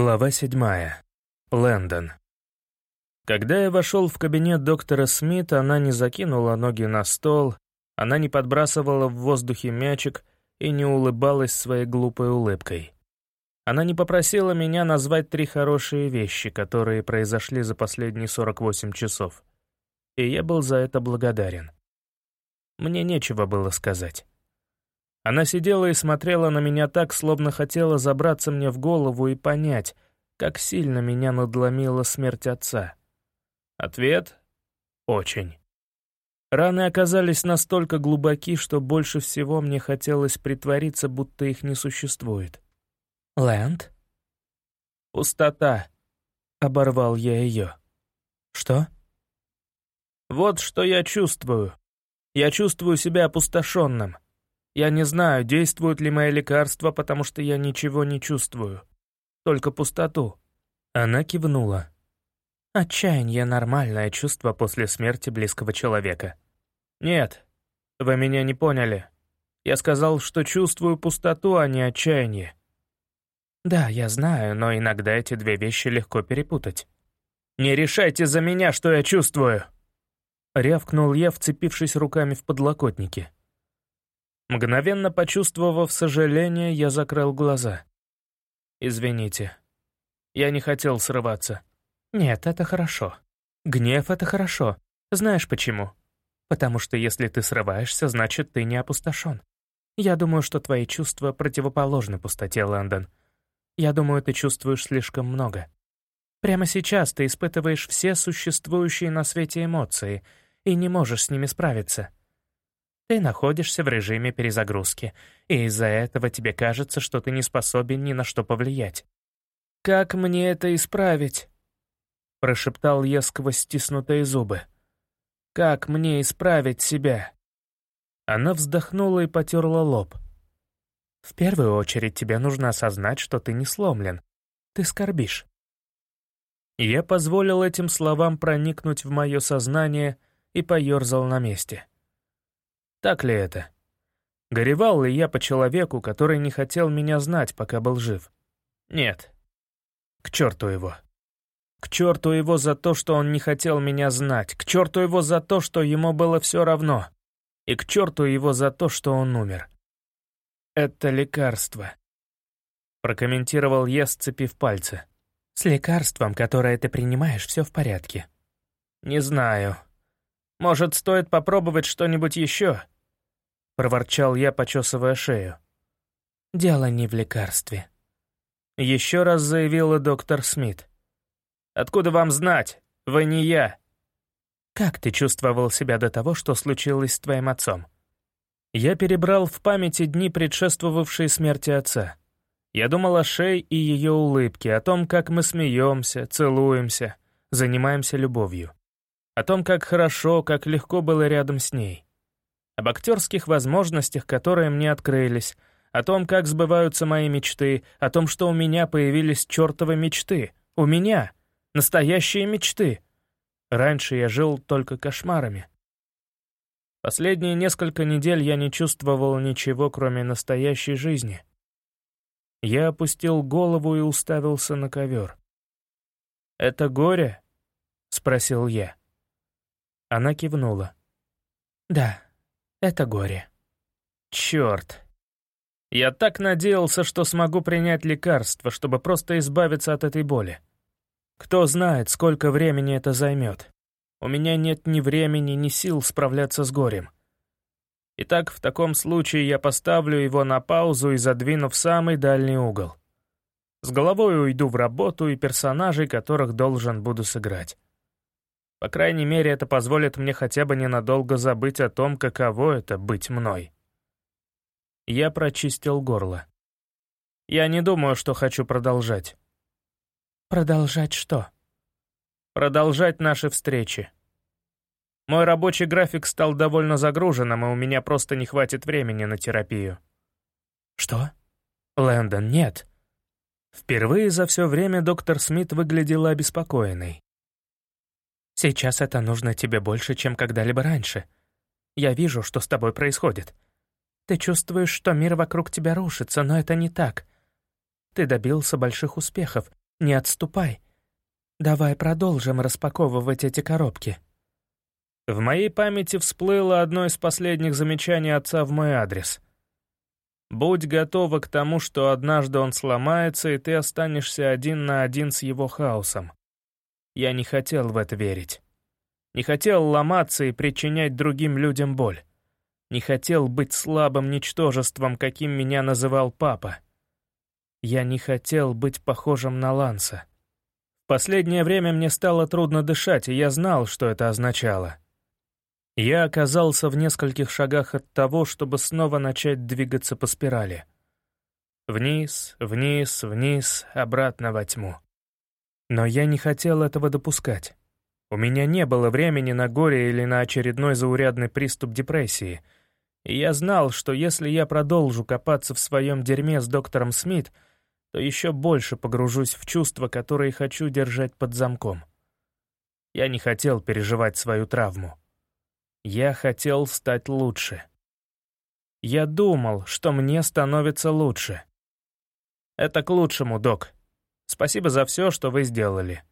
Глава седьмая. Лэндон. Когда я вошел в кабинет доктора Смита, она не закинула ноги на стол, она не подбрасывала в воздухе мячик и не улыбалась своей глупой улыбкой. Она не попросила меня назвать три хорошие вещи, которые произошли за последние 48 часов. И я был за это благодарен. Мне нечего было сказать. Она сидела и смотрела на меня так, словно хотела забраться мне в голову и понять, как сильно меня надломила смерть отца. Ответ — очень. Раны оказались настолько глубоки, что больше всего мне хотелось притвориться, будто их не существует. «Лэнд?» «Пустота», — оборвал я ее. «Что?» «Вот что я чувствую. Я чувствую себя опустошенным. Я не знаю, действуют ли мои лекарства, потому что я ничего не чувствую. Только пустоту». Она кивнула. «Отчаяние — нормальное чувство после смерти близкого человека». «Нет, вы меня не поняли. Я сказал, что чувствую пустоту, а не отчаяние». «Да, я знаю, но иногда эти две вещи легко перепутать». «Не решайте за меня, что я чувствую!» Рявкнул я, вцепившись руками в подлокотники. Мгновенно почувствовав сожаление, я закрыл глаза. «Извините. Я не хотел срываться». «Нет, это хорошо. Гнев — это хорошо. Знаешь почему? Потому что если ты срываешься, значит, ты не опустошен. Я думаю, что твои чувства противоположны пустоте, Лэндон. Я думаю, ты чувствуешь слишком много. Прямо сейчас ты испытываешь все существующие на свете эмоции и не можешь с ними справиться. Ты находишься в режиме перезагрузки, и из-за этого тебе кажется, что ты не способен ни на что повлиять. «Как мне это исправить?» — прошептал я сквозь стиснутые зубы. «Как мне исправить себя?» Она вздохнула и потерла лоб. «В первую очередь тебе нужно осознать, что ты не сломлен. Ты скорбишь». Я позволил этим словам проникнуть в мое сознание и поерзал на месте. Так ли это? Горевал ли я по человеку, который не хотел меня знать, пока был жив? Нет. К черту его. К черту его за то, что он не хотел меня знать. К черту его за то, что ему было все равно. И к черту его за то, что он умер. Это лекарство. Прокомментировал я, сцепив пальцы. С лекарством, которое ты принимаешь, все в порядке. Не знаю. Может, стоит попробовать что-нибудь еще?» Проворчал я, почесывая шею. «Дело не в лекарстве», — еще раз заявила доктор Смит. «Откуда вам знать? Вы не я». «Как ты чувствовал себя до того, что случилось с твоим отцом?» Я перебрал в памяти дни, предшествовавшие смерти отца. Я думал о Шей и ее улыбке, о том, как мы смеемся, целуемся, занимаемся любовью о том, как хорошо, как легко было рядом с ней, об актерских возможностях, которые мне открылись, о том, как сбываются мои мечты, о том, что у меня появились чертовы мечты. У меня. Настоящие мечты. Раньше я жил только кошмарами. Последние несколько недель я не чувствовал ничего, кроме настоящей жизни. Я опустил голову и уставился на ковер. «Это горе?» — спросил я. Она кивнула. «Да, это горе». «Черт. Я так надеялся, что смогу принять лекарство, чтобы просто избавиться от этой боли. Кто знает, сколько времени это займет. У меня нет ни времени, ни сил справляться с горем. Итак, в таком случае я поставлю его на паузу и задвину в самый дальний угол. С головой уйду в работу и персонажей, которых должен буду сыграть. По крайней мере, это позволит мне хотя бы ненадолго забыть о том, каково это — быть мной. Я прочистил горло. Я не думаю, что хочу продолжать. Продолжать что? Продолжать наши встречи. Мой рабочий график стал довольно загруженным, и у меня просто не хватит времени на терапию. Что? Лэндон, нет. Впервые за все время доктор Смит выглядела обеспокоенной. Сейчас это нужно тебе больше, чем когда-либо раньше. Я вижу, что с тобой происходит. Ты чувствуешь, что мир вокруг тебя рушится, но это не так. Ты добился больших успехов, Не отступай. Давай продолжим распаковывать эти коробки». В моей памяти всплыло одно из последних замечаний отца в мой адрес. «Будь готова к тому, что однажды он сломается, и ты останешься один на один с его хаосом». Я не хотел в это верить. Не хотел ломаться и причинять другим людям боль. Не хотел быть слабым ничтожеством, каким меня называл папа. Я не хотел быть похожим на Ланса. В последнее время мне стало трудно дышать, и я знал, что это означало. Я оказался в нескольких шагах от того, чтобы снова начать двигаться по спирали. Вниз, вниз, вниз, обратно во тьму. Но я не хотел этого допускать. У меня не было времени на горе или на очередной заурядный приступ депрессии, и я знал, что если я продолжу копаться в своем дерьме с доктором Смит, то еще больше погружусь в чувства, которые хочу держать под замком. Я не хотел переживать свою травму. Я хотел стать лучше. Я думал, что мне становится лучше. Это к лучшему, док. Спасибо за все, что вы сделали.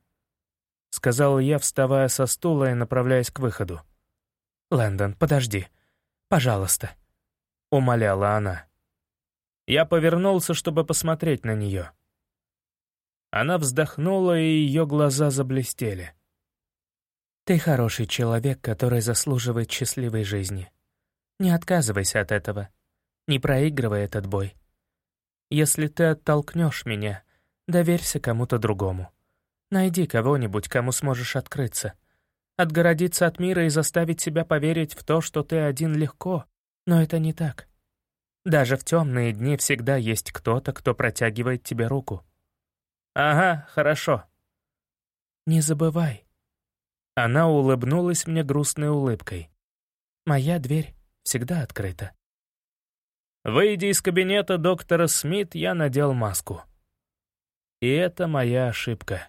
Сказал я, вставая со стула и направляясь к выходу. «Лэндон, подожди. Пожалуйста», — умоляла она. Я повернулся, чтобы посмотреть на нее. Она вздохнула, и ее глаза заблестели. Ты хороший человек, который заслуживает счастливой жизни. Не отказывайся от этого. Не проигрывай этот бой. Если ты оттолкнешь меня, доверься кому-то другому. Найди кого-нибудь, кому сможешь открыться. Отгородиться от мира и заставить себя поверить в то, что ты один легко, но это не так. Даже в темные дни всегда есть кто-то, кто протягивает тебе руку. Ага, хорошо. Не забывай, она улыбнулась мне грустной улыбкой. «Моя дверь всегда открыта». Выйдя из кабинета доктора Смит, я надел маску. И это моя ошибка.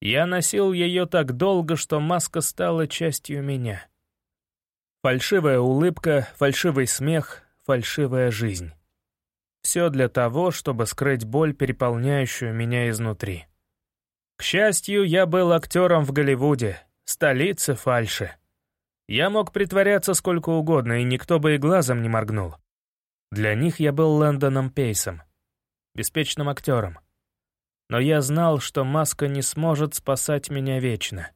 Я носил ее так долго, что маска стала частью меня. Фальшивая улыбка, фальшивый смех, фальшивая жизнь. Все для того, чтобы скрыть боль, переполняющую меня изнутри. К счастью, я был актером в Голливуде, столице фальши. Я мог притворяться сколько угодно, и никто бы и глазом не моргнул. Для них я был Лэндоном Пейсом, беспечным актером. Но я знал, что маска не сможет спасать меня вечно.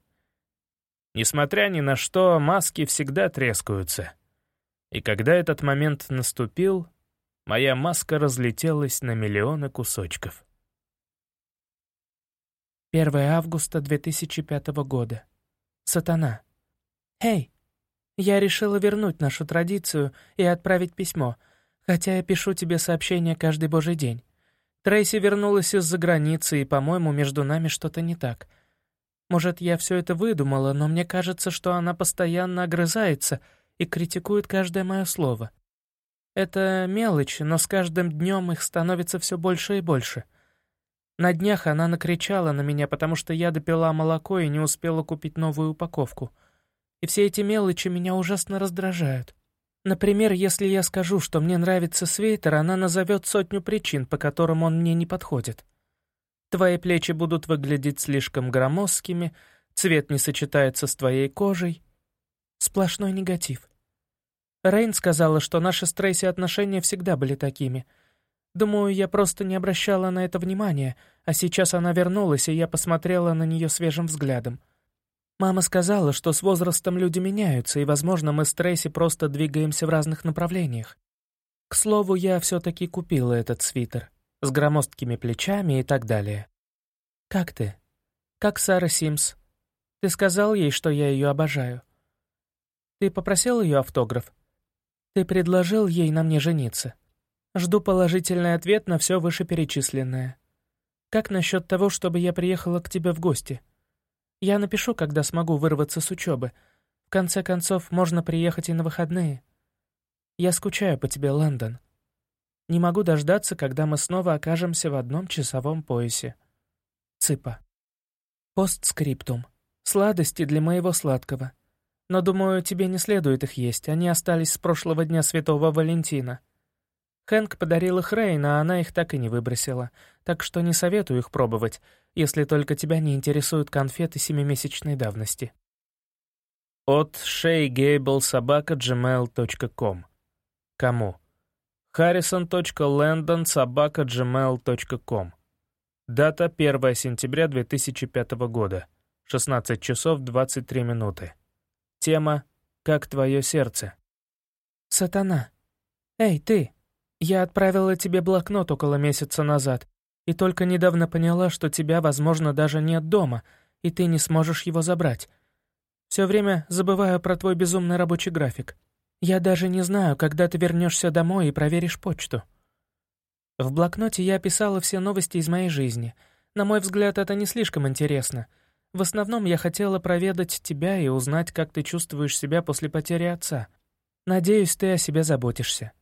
Несмотря ни на что, маски всегда трескаются. И когда этот момент наступил, моя маска разлетелась на миллионы кусочков. 1 августа 2005 года. Сатана. «Эй, я решила вернуть нашу традицию и отправить письмо, хотя я пишу тебе сообщения каждый божий день. Трейси вернулась из-за границы, и, по-моему, между нами что-то не так. Может, я все это выдумала, но мне кажется, что она постоянно огрызается и критикует каждое мое слово. Это мелочь, но с каждым днем их становится все больше и больше». На днях она накричала на меня, потому что я допила молоко и не успела купить новую упаковку. И все эти мелочи меня ужасно раздражают. Например, если я скажу, что мне нравится свитер, она назовет сотню причин, по которым он мне не подходит. Твои плечи будут выглядеть слишком громоздкими, цвет не сочетается с твоей кожей. Сплошной негатив. Рейн сказала, что наши с Трейси отношения всегда были такими — Думаю, я просто не обращала на это внимания, а сейчас она вернулась, и я посмотрела на нее свежим взглядом. Мама сказала, что с возрастом люди меняются, и, возможно, мы с Трейси просто двигаемся в разных направлениях. К слову, я все-таки купила этот свитер с громоздкими плечами и так далее. Как ты? Как Сара Симс? Ты сказал ей, что я ее обожаю? Ты попросил ее автограф? Ты предложил ей на мне жениться?» Жду положительный ответ на все вышеперечисленное. Как насчет того, чтобы я приехала к тебе в гости? Я напишу, когда смогу вырваться с учебы. В конце концов, можно приехать и на выходные. Я скучаю по тебе, Лэндон. Не могу дождаться, когда мы снова окажемся в одном часовом поясе. Цыпа. Постскриптум. Сладости для моего сладкого. Но, думаю, тебе не следует их есть, они остались с прошлого дня Святого Валентина. Хэнк подарил их Рейн, а она их так и не выбросила, так что не советую их пробовать, если только тебя не интересуют конфеты семимесячной давности. От shaygablesobaka.gmail.com Кому? harrison.landon.sobaka.gmail.com Дата 1 сентября 2005 года. 16 часов 23 минуты. Тема «Как твое сердце?» «Сатана. Эй, ты! Я отправила тебе блокнот около месяца назад, и только недавно поняла, что тебя, возможно, даже нет дома, и ты не сможешь его забрать. Все время забываю про твой безумный рабочий график. Я даже не знаю, когда ты вернешься домой и проверишь почту». В блокноте я описала все новости из моей жизни. На мой взгляд, это не слишком интересно — в основном я хотела проведать тебя и узнать, как ты чувствуешь себя после потери отца. Надеюсь, ты о себе заботишься.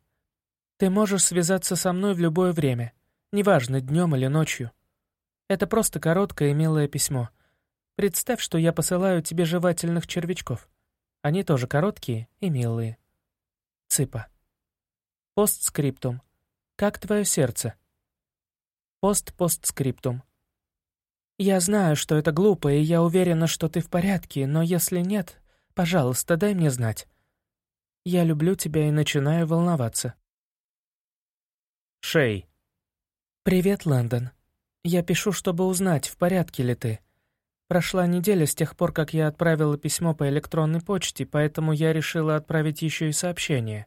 Ты можешь связаться со мной в любое время, неважно, днем или ночью. Это просто короткое и милое письмо. Представь, что я посылаю тебе жевательных червячков. Они тоже короткие и милые. Цыпа. Постскриптум. Как твое сердце? Пост-постскриптум. «Я знаю, что это глупо, и я уверена, что ты в порядке, но если нет, пожалуйста, дай мне знать. Я люблю тебя и начинаю волноваться». Шей. «Привет, Лэндон. Я пишу, чтобы узнать, в порядке ли ты. Прошла неделя с тех пор, как я отправила письмо по электронной почте, поэтому я решила отправить еще и сообщение.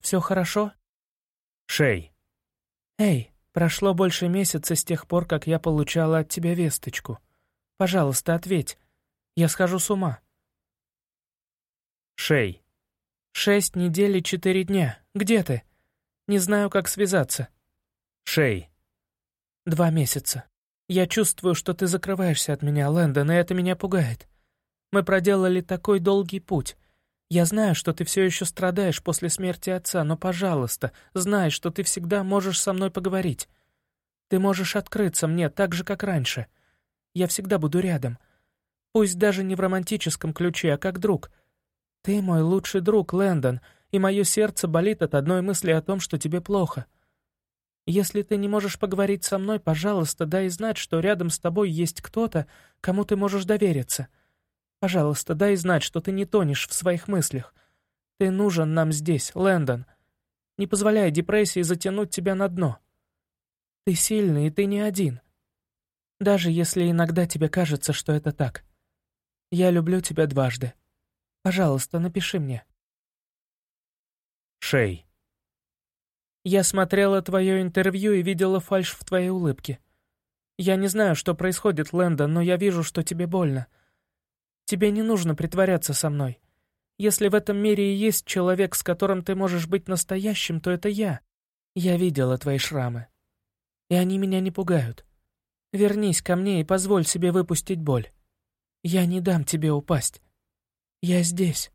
Все хорошо?» Шей. «Эй, Прошло больше месяца с тех пор, как я получала от тебя весточку. Пожалуйста, ответь. Я схожу с ума. Шей. Шесть недель и четыре дня. Где ты? Не знаю, как связаться. Шей. Два месяца. Я чувствую, что ты закрываешься от меня, Лэндон, и это меня пугает. Мы проделали такой долгий путь. Я знаю, что ты все еще страдаешь после смерти отца, но, пожалуйста, знай, что ты всегда можешь со мной поговорить. Ты можешь открыться мне так же, как раньше. Я всегда буду рядом. Пусть даже не в романтическом ключе, а как друг. Ты мой лучший друг, Лэндон, и мое сердце болит от одной мысли о том, что тебе плохо. Если ты не можешь поговорить со мной, пожалуйста, дай знать, что рядом с тобой есть кто-то, кому ты можешь довериться. Пожалуйста, дай знать, что ты не тонешь в своих мыслях. Ты нужен нам здесь, Лэндон. Не позволяй депрессии затянуть тебя на дно. Ты сильный, и ты не один. Даже если иногда тебе кажется, что это так. Я люблю тебя дважды. Пожалуйста, напиши мне. Шей. Я смотрела твое интервью и видела фальшь в твоей улыбке. Я не знаю, что происходит, Лэндон, но я вижу, что тебе больно. Тебе не нужно притворяться со мной. Если в этом мире и есть человек, с которым ты можешь быть настоящим, то это я. Я видела твои шрамы. И они меня не пугают. Вернись ко мне и позволь себе выпустить боль. Я не дам тебе упасть. Я здесь.